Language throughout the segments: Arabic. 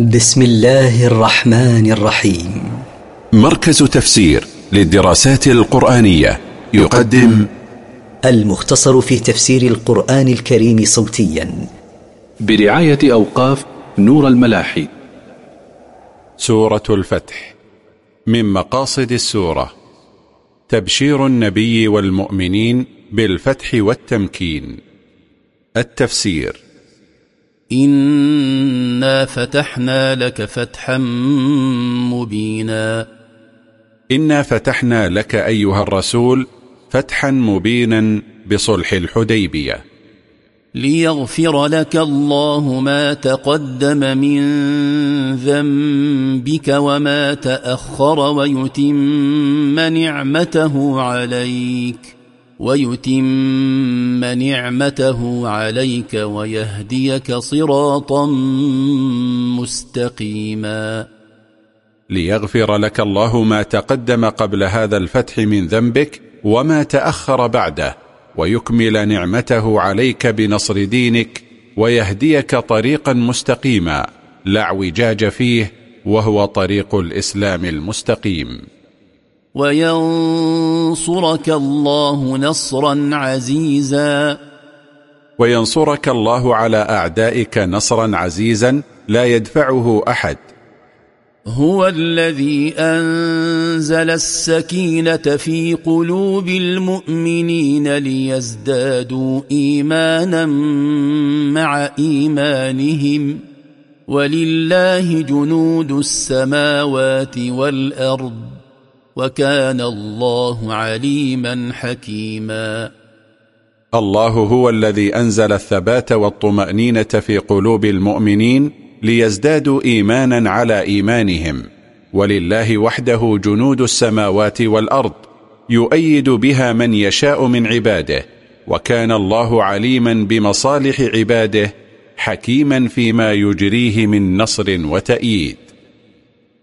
بسم الله الرحمن الرحيم. مركز تفسير للدراسات القرآنية يقدم المختصر في تفسير القرآن الكريم صوتيا. برعاية أوقاف نور الملاحي. سورة الفتح. من مقاصد السورة تبشير النبي والمؤمنين بالفتح والتمكين. التفسير إنا فتحنا لك فتحا مبينا. إنا فتحنا لك أيها الرسول فتحا مبينا بصلح الحديبية. ليغفر لك الله ما تقدم من ذنبك وما تأخر ويتم نعمته عليك. ويتم نعمته عليك ويهديك صراطا مستقيما. ليغفر لك الله ما تقدم قبل هذا الفتح من ذنبك وما تأخر بعده ويكمل نعمته عليك بنصر دينك ويهديك طريقا مستقيما لا اعوجاج فيه وهو طريق الإسلام المستقيم. وينصرك الله نصرا عزيزا. وينصرك الله على أعدائك نصرا عزيزا لا يدفعه أحد. هو الذي أنزل السكينة في قلوب المؤمنين ليزدادوا إيمانا مع إيمانهم. ولله جنود السماوات والأرض. وكان الله عليما حكيما. الله هو الذي أنزل الثبات والطمأنينة في قلوب المؤمنين ليزدادوا إيمانا على إيمانهم. ولله وحده جنود السماوات والأرض يؤيد بها من يشاء من عباده وكان الله عليما بمصالح عباده حكيما فيما يجريه من نصر وتأييد.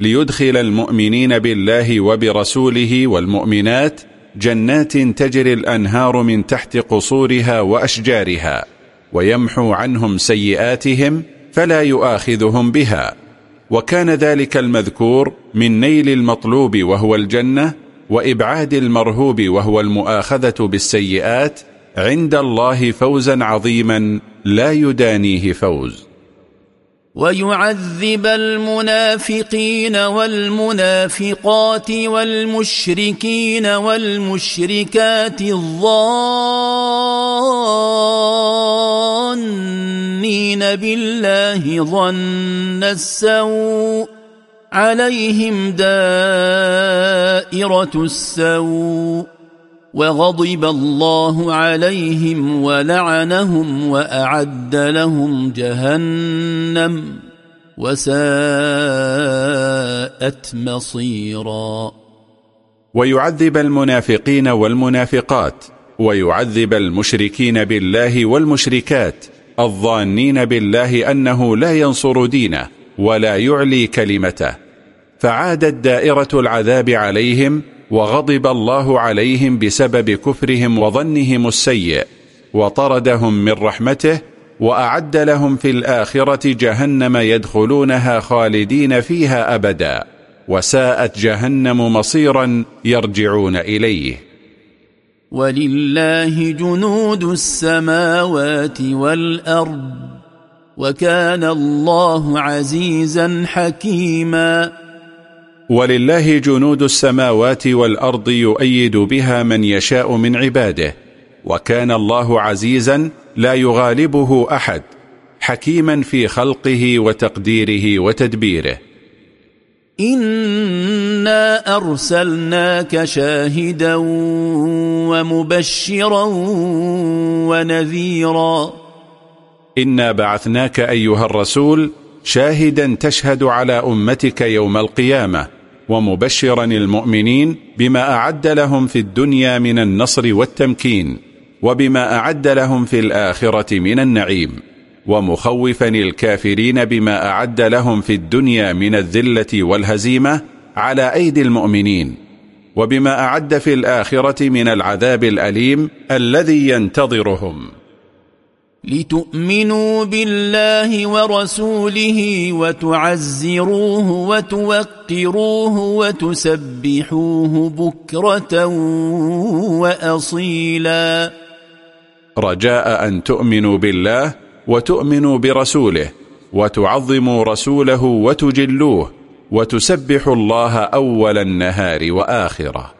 ليدخل المؤمنين بالله وبرسوله والمؤمنات جنات تجري الأنهار من تحت قصورها وأشجارها ويمحو عنهم سيئاتهم فلا يؤاخذهم بها. وكان ذلك المذكور من نيل المطلوب وهو الجنة وإبعاد المرهوب وهو المؤاخذة بالسيئات عند الله فوزا عظيما لا يدانيه فوز. ويعذب المنافقين والمنافقات والمشركين والمشركات الظانين بالله ظن السوء عليهم دائرة السوء وغضب الله عليهم ولعنهم وأعد لهم جهنم وساءت مصيرا. ويعذب المنافقين والمنافقات ويعذب المشركين بالله والمشركات الظانين بالله أنه لا ينصر دينه ولا يعلي كلمته. فعادت دائرة العذاب عليهم وغضب الله عليهم بسبب كفرهم وظنهم السيء وطردهم من رحمته وأعد لهم في الآخرة جهنم يدخلونها خالدين فيها أبدا وساءت جهنم مصيرا يرجعون إليه. ولله جنود السماوات والأرض وكان الله عزيزا حكيما ولله جنود السماوات والأرض يؤيد بها من يشاء من عباده وكان الله عزيزا لا يغالبه أحد حكيما في خلقه وتقديره وتدبيره. إنا أرسلناك شاهدا ومبشرا ونذيرا. إنا بعثناك أيها الرسول شاهدا تشهد على أمتك يوم القيامة ومبشرا المؤمنين بما أعد لهم في الدنيا من النصر والتمكين وبما أعد لهم في الآخرة من النعيم ومخوفا الكافرين بما أعد لهم في الدنيا من الذلة والهزيمة على أيدي المؤمنين وبما أعد في الآخرة من العذاب الأليم الذي ينتظرهم. لتؤمنوا بالله ورسوله وتعزروه وتوقروه وتسبحوه بكرة وأصيلا. رجاء أن تؤمنوا بالله وتؤمنوا برسوله وتعظموا رسوله وتجلوه وتسبحوا الله أول النهار وآخره.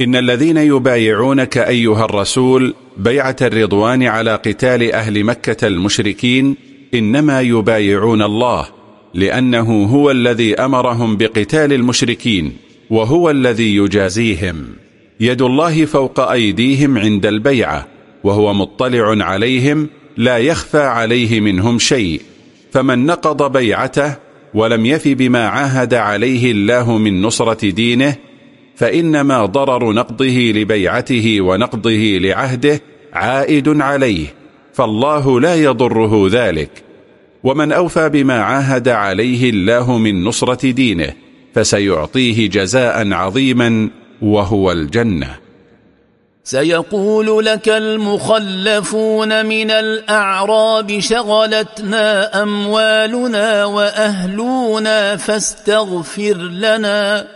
إن الذين يبايعونك أيها الرسول بيعة الرضوان على قتال أهل مكة المشركين إنما يبايعون الله لأنه هو الذي أمرهم بقتال المشركين وهو الذي يجازيهم. يد الله فوق أيديهم عند البيعة وهو مطلع عليهم لا يخفى عليه منهم شيء. فمن نقض بيعته ولم يف بما عاهد عليه الله من نصرة دينه فإنما ضرر نقضه لبيعته ونقضه لعهده عائد عليه فالله لا يضره ذلك. ومن أوفى بما عاهد عليه الله من نصرة دينه فسيعطيه جزاء عظيما وهو الجنة. سيقول لك المخلفون من الأعراب شغلتنا أموالنا وأهلنا فاستغفر لنا.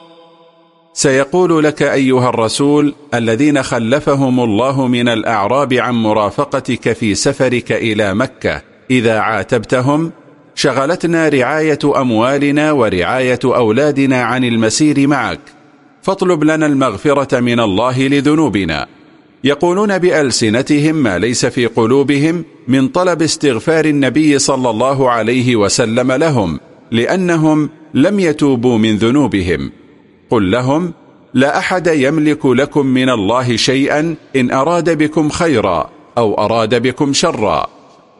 سيقول لك أيها الرسول الذين خلفهم الله من الأعراب عن مرافقتك في سفرك إلى مكة إذا عاتبتهم شغلتنا رعاية أموالنا ورعاية أولادنا عن المسير معك فاطلب لنا المغفرة من الله لذنوبنا. يقولون بألسنتهم ما ليس في قلوبهم من طلب استغفار النبي صلى الله عليه وسلم لهم لأنهم لم يتوبوا من ذنوبهم. قل لهم لا أحد يملك لكم من الله شيئا إن أراد بكم خيرا أو أراد بكم شرا.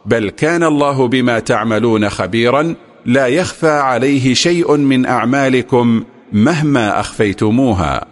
بل كان الله بما تعملون خبيرا لا يخفى عليه شيء من أعمالكم مهما أخفيتموها.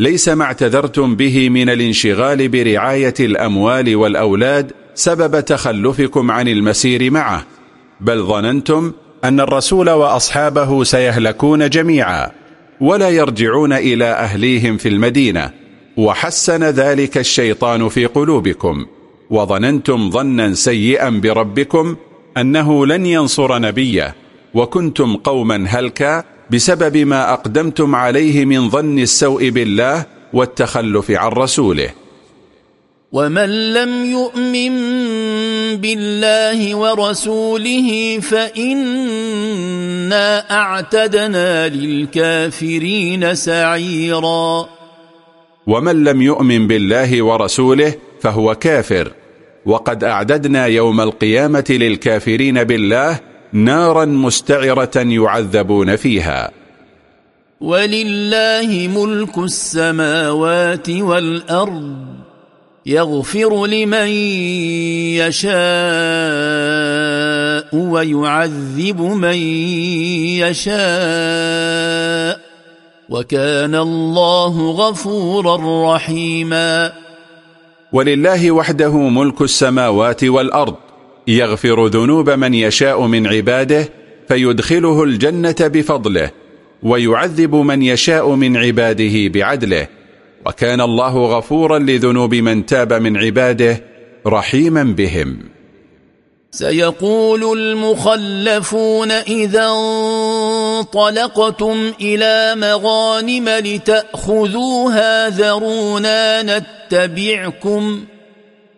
ليس ما اعتذرتم به من الانشغال برعاية الأموال والأولاد سبب تخلفكم عن المسير معه بل ظننتم أن الرسول وأصحابه سيهلكون جميعا ولا يرجعون إلى أهليهم في المدينة وحسن ذلك الشيطان في قلوبكم وظننتم ظنا سيئا بربكم أنه لن ينصر نبيه وكنتم قوما هلكا بسبب ما أقدمتم عليه من ظن السوء بالله والتخلف عن رسوله. ومن لم يؤمن بالله ورسوله فإنا أعتدنا للكافرين سعيرا. ومن لم يؤمن بالله ورسوله فهو كافر. وقد أعددنا يوم القيامة للكافرين بالله نارا مستعرة يعذبون فيها. ولله ملك السماوات والأرض يغفر لمن يشاء ويعذب من يشاء. وكان الله غفورا رحيما. ولله وحده ملك السماوات والأرض يغفر ذنوب من يشاء من عباده فيدخله الجنة بفضله ويعذب من يشاء من عباده بعدله. وكان الله غفورا لذنوب من تاب من عباده رحيما بهم. سيقول المخلفون إذا انطلقتم إلى مغانم لتأخذوها ذرونا نتبعكم.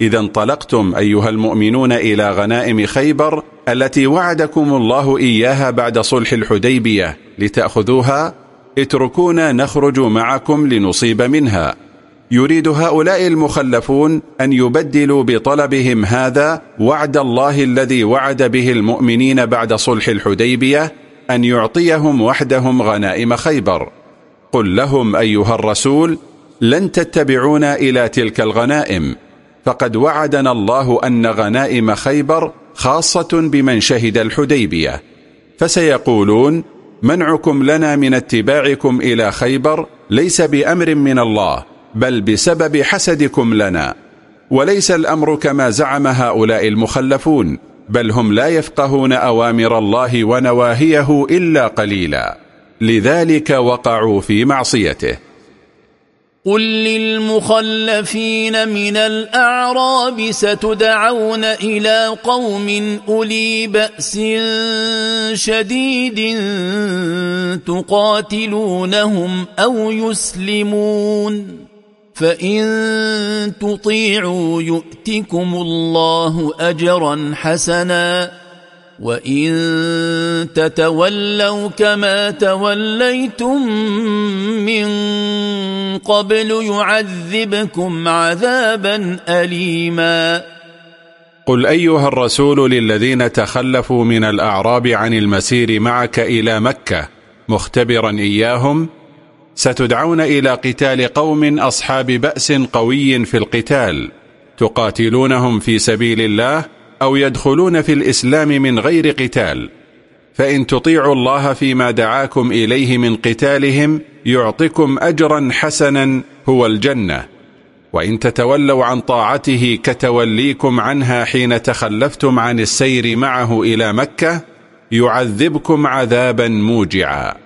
إذا انطلقتم أيها المؤمنون إلى غنائم خيبر التي وعدكم الله إياها بعد صلح الحديبية لتأخذوها. اتركونا نخرج معكم لنصيب منها. يريد هؤلاء المخلفون أن يبدلوا بطلبهم هذا وعد الله الذي وعد به المؤمنين بعد صلح الحديبية أن يعطيهم وحدهم غنائم خيبر. قل لهم أيها الرسول لن تتبعونا إلى تلك الغنائم. فقد وعدنا الله أن غنائم خيبر خاصة بمن شهد الحديبية. فسيقولون منعكم لنا من اتباعكم إلى خيبر ليس بأمر من الله بل بسبب حسدكم لنا. وليس الأمر كما زعم هؤلاء المخلفون بل هم لا يفقهون أوامر الله ونواهيه إلا قليلا. لذلك وقعوا في معصيته. قل للمخلفين من الأعراب ستدعون إلى قوم أولي بأس شديد تقاتلونهم أو يسلمون فإن تطيعوا يؤتكم الله أجرا حسنا وإن تتولوا كما توليتم من قبل يعذبكم عذابا أليما قل أيها الرسول للذين تخلفوا من الأعراب عن المسير معك إلى مكة مختبرا إياهم ستدعون إلى قتال قوم أصحاب بأس قوي في القتال تقاتلونهم في سبيل الله أو يدخلون في الإسلام من غير قتال فإن تطيعوا الله فيما دعاكم إليه من قتالهم يعطكم أجرا حسنا هو الجنة. وإن تتولوا عن طاعته كتوليكم عنها حين تخلفتم عن السير معه إلى مكة يعذبكم عذابا موجعا.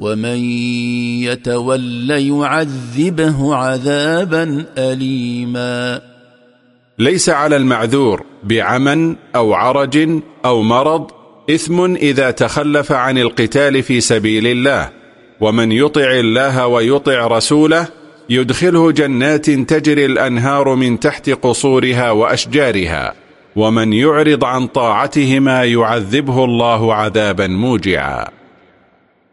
ومن يتول يعذبه عذابا أليما. ليس على المعذور بعمى أو عرج أو مرض إثم إذا تخلف عن القتال في سبيل الله ومن يطع الله ويطع رسوله يدخله جنات تجري الأنهار من تحت قصورها وأشجارها ومن يعرض عن طاعتهما يعذبه الله عذابا موجعا.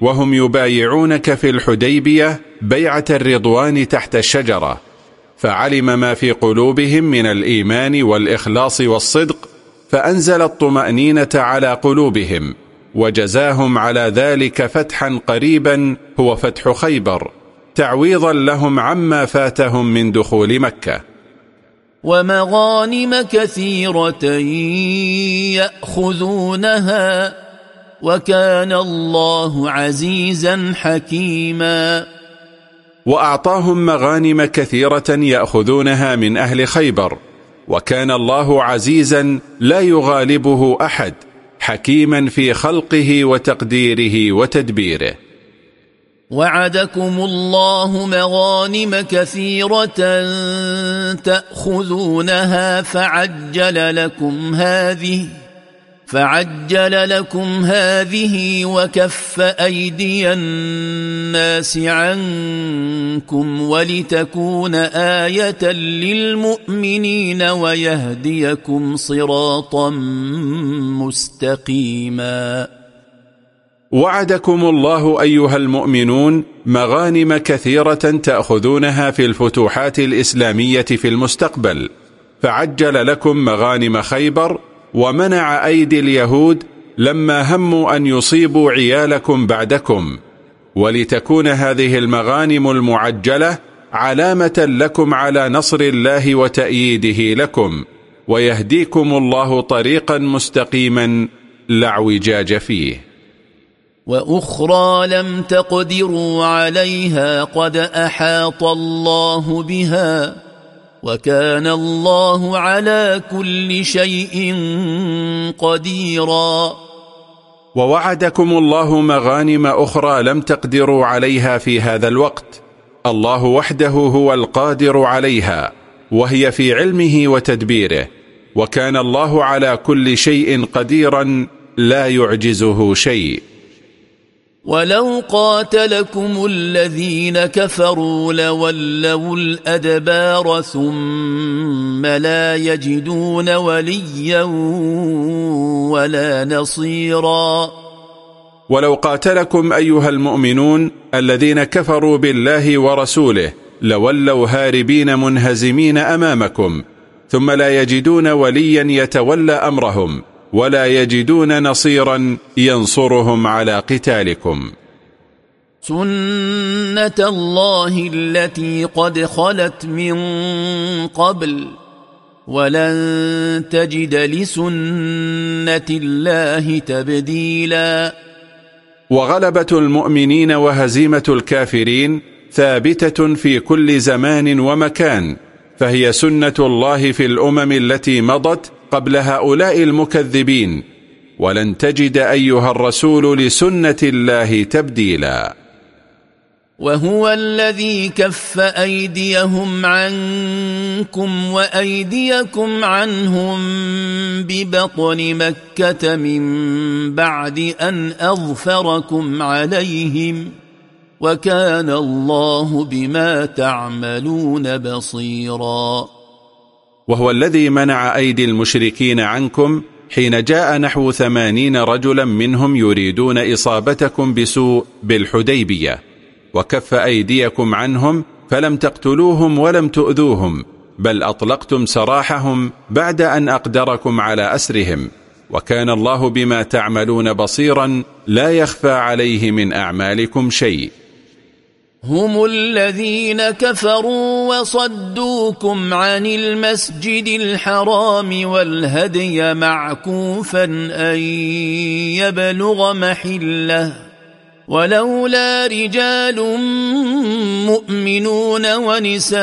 وهم يبايعونك في الحديبية بيعة الرضوان تحت الشجرة فعلم ما في قلوبهم من الإيمان والإخلاص والصدق فأنزل الطمأنينة على قلوبهم وجزاهم على ذلك فتحا قريبا هو فتح خيبر تعويضا لهم عما فاتهم من دخول مكة. ومغانم كثيرة يأخذونها وكان الله عزيزا حكيما. وأعطاهم مغانم كثيرة يأخذونها من أهل خيبر وكان الله عزيزا لا يغالبه أحد حكيما في خلقه وتقديره وتدبيره. وعدكم الله مغانم كثيرة تأخذونها فعجل لكم هذه فعجل لكم هذه وكف أيدي الناس عنكم ولتكون آية للمؤمنين ويهديكم صراطا مستقيما. وعدكم الله أيها المؤمنون مغانم كثيرة تأخذونها في الفتوحات الإسلامية في المستقبل. فعجل لكم مغانم خيبر ومنع أيدي اليهود لما هموا أن يصيبوا عيالكم بعدكم ولتكون هذه المغانم المعجلة علامة لكم على نصر الله وتأييده لكم ويهديكم الله طريقا مستقيما لا اعوجاج فيه. وأخرى لم تقدروا عليها قد أحاط الله بها وكان الله على كل شيء قديرا. ووعدكم الله مغانم أخرى لم تقدروا عليها في هذا الوقت. الله وحده هو القادر عليها وهي في علمه وتدبيره. وكان الله على كل شيء قديرا لا يعجزه شيء. ولو قاتلكم الذين كفروا لولوا الأدبار ثم لا يجدون وليا ولا نصيرا ولو قاتلكم أيها المؤمنون الذين كفروا بالله ورسوله لولوا هاربين منهزمين أمامكم ثم لا يجدون وليا يتولى أمرهم ولا يجدون نصيرا ينصرهم على قتالكم. سنة الله التي قد خلت من قبل ولن تجد لسنة الله تبديلا. وغلبة المؤمنين وهزيمة الكافرين ثابتة في كل زمان ومكان فهي سنة الله في الأمم التي مضت قبل هؤلاء المكذبين ولن تجد أيها الرسول لسنة الله تبديلا. وهو الذي كف أيديهم عنكم وأيديكم عنهم ببطن مكة من بعد أن أظفركم عليهم وكان الله بما تعملون بصيراً. وهو الذي منع أيدي المشركين عنكم حين جاء نحو ثمانين رجلا منهم يريدون إصابتكم بسوء بالحديبية. وكف أيديكم عنهم فلم تقتلوهم ولم تؤذوهم بل أطلقتم سراحهم بعد أن أقدركم على أسرهم. وكان الله بما تعملون بصيرا لا يخفى عليه من أعمالكم شيء. هم الذين كفروا وصدوكم عن المسجد الحرام والهدي معكوفا أن يبلغ محلة. ولولا رجال مؤمنون ونساء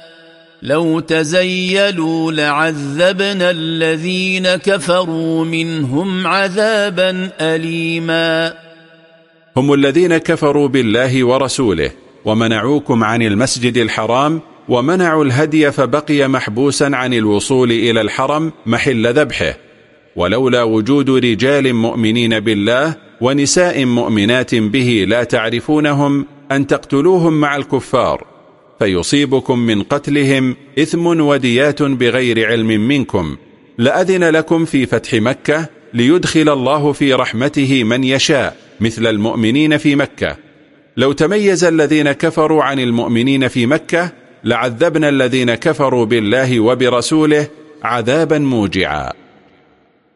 لو تزيلوا لعذبنا الذين كفروا منهم عذابا أليما. هم الذين كفروا بالله ورسوله ومنعوكم عن المسجد الحرام ومنعوا الهدي فبقي محبوسا عن الوصول إلى الحرم محل ذبحه. ولولا وجود رجال مؤمنين بالله ونساء مؤمنات به لا تعرفونهم أن تقتلوهم مع الكفار. فيصيبكم من قتلهم إثم وديات بغير علم منكم. لأذن لكم في فتح مكة ليدخل الله في رحمته من يشاء مثل المؤمنين في مكة. لو تميز الذين كفروا عن المؤمنين في مكة لعذبنا الذين كفروا بالله وبرسوله عذابا موجعا.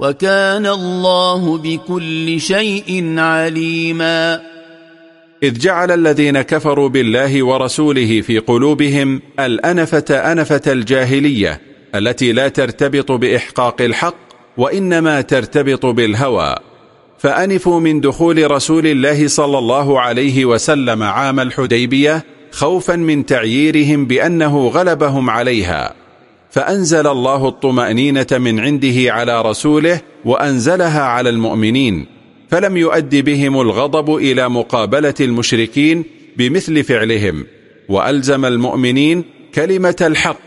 وكان الله بكل شيء عليما. إذ جعل الذين كفروا بالله ورسوله في قلوبهم الأنفة أنفة الجاهلية التي لا ترتبط بإحقاق الحق وإنما ترتبط بالهوى. فأنفوا من دخول رسول الله صلى الله عليه وسلم عام الحديبية خوفا من تعييرهم بأنه غلبهم عليها. فأنزل الله الطمأنينة من عنده على رسوله وأنزلها على المؤمنين فلم يؤد بهم الغضب إلى مقابلة المشركين بمثل فعلهم وألزم المؤمنين كلمة الحق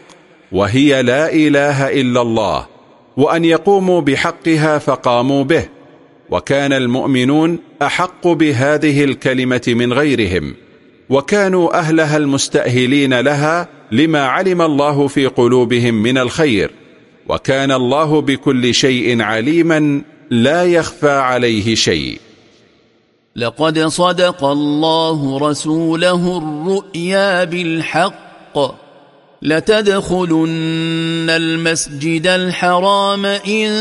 وهي لا إله إلا الله وأن يقوموا بحقها فقاموا به وكان المؤمنون أحق بهذه الكلمة من غيرهم وكانوا أهلها المستأهلين لها لما علم الله في قلوبهم من الخير وكان الله بكل شيء عليما لا يخفى عليه شيء. لقد صدق الله رسوله الرؤيا بالحق. لتدخلن المسجد الحرام إن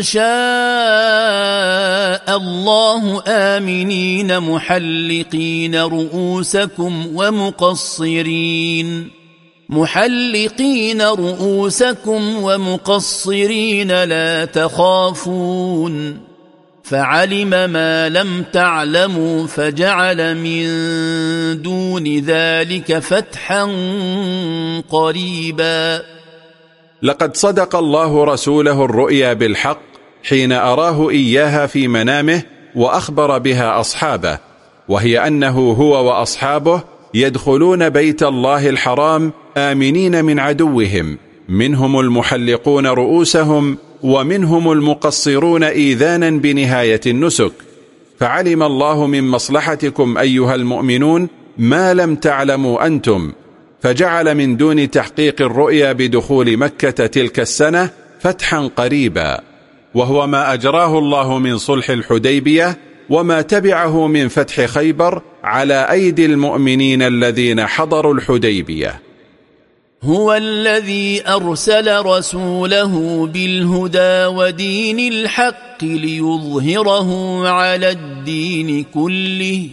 شاء الله آمنين محلقين رؤوسكم ومقصرين. محلقين رؤوسكم ومقصرين لا تخافون فعلم ما لم تعلموا فجعل من دون ذلك فتحا قريبا لقد صدق الله رسوله الرؤيا بالحق حين أراه إياها في منامه وأخبر بها أصحابه وهي أنه هو وأصحابه يدخلون بيت الله الحرام آمنين من عدوهم منهم المحلقون رؤوسهم ومنهم المقصرون إيذانا بنهاية النسك. فعلم الله من مصلحتكم أيها المؤمنون ما لم تعلموا أنتم. فجعل من دون تحقيق الرؤيا بدخول مكة تلك السنة فتحا قريبا. وهو ما أجراه الله من صلح الحديبية وما تبعه من فتح خيبر على أيدي المؤمنين الذين حضروا الحديبية. هو الذي أرسل رسوله بالهدى ودين الحق ليظهره على الدين كله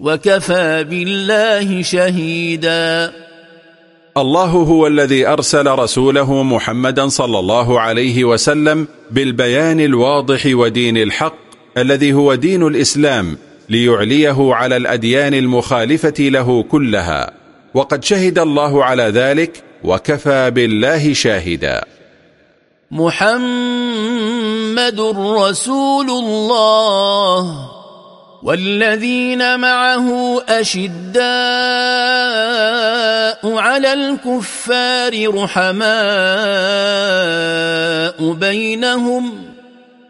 وكفى بالله شهيدا. الله هو الذي أرسل رسوله محمدا صلى الله عليه وسلم بالبيان الواضح ودين الحق الذي هو دين الإسلام ليعليه على الأديان المخالفة له كلها. وقد شهد الله على ذلك وكفى بالله شاهدا. محمد رسول الله. والذين معه أشداء على الكفار رحماء بينهم.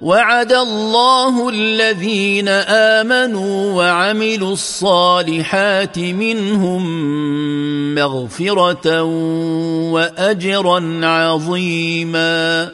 وعد الله الذين آمنوا وعملوا الصالحات منهم مغفرة وأجرا عظيما.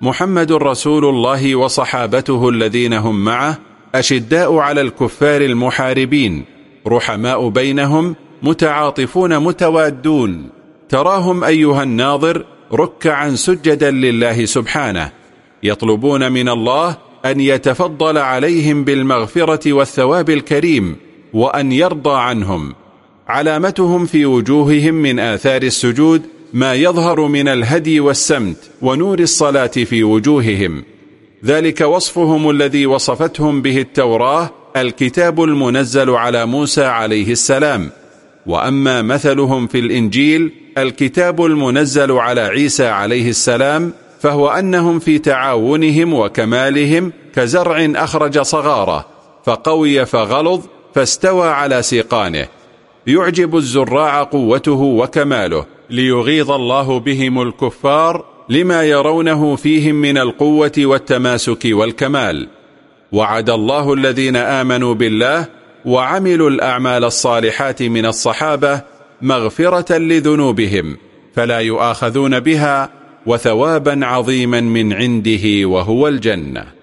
محمد رسول الله وصحابته الذين هم معه أشداء على الكفار المحاربين رحماء بينهم متعاطفون متوادون. تراهم أيها الناظر ركعا سجدا لله سبحانه يطلبون من الله أن يتفضل عليهم بالمغفرة والثواب الكريم وأن يرضى عنهم. علامتهم في وجوههم من آثار السجود ما يظهر من الهدي والسمت ونور الصلاة في وجوههم. ذلك وصفهم الذي وصفتهم به التوراة الكتاب المنزل على موسى عليه السلام. وأما مثلهم في الإنجيل الكتاب المنزل على عيسى عليه السلام فهو أنهم في تعاونهم وكمالهم كزرع أخرج صغارة فقوي فغلظ فاستوى على سيقانه. يعجب الزراع قوته وكماله ليغيظ الله بهم الكفار لما يرونه فيهم من القوة والتماسك والكمال. وعد الله الذين آمنوا بالله وعملوا الأعمال الصالحات من الصحابة مغفرة لذنوبهم فلا يؤاخذون بها وثوابا عظيما من عنده وهو الجنة.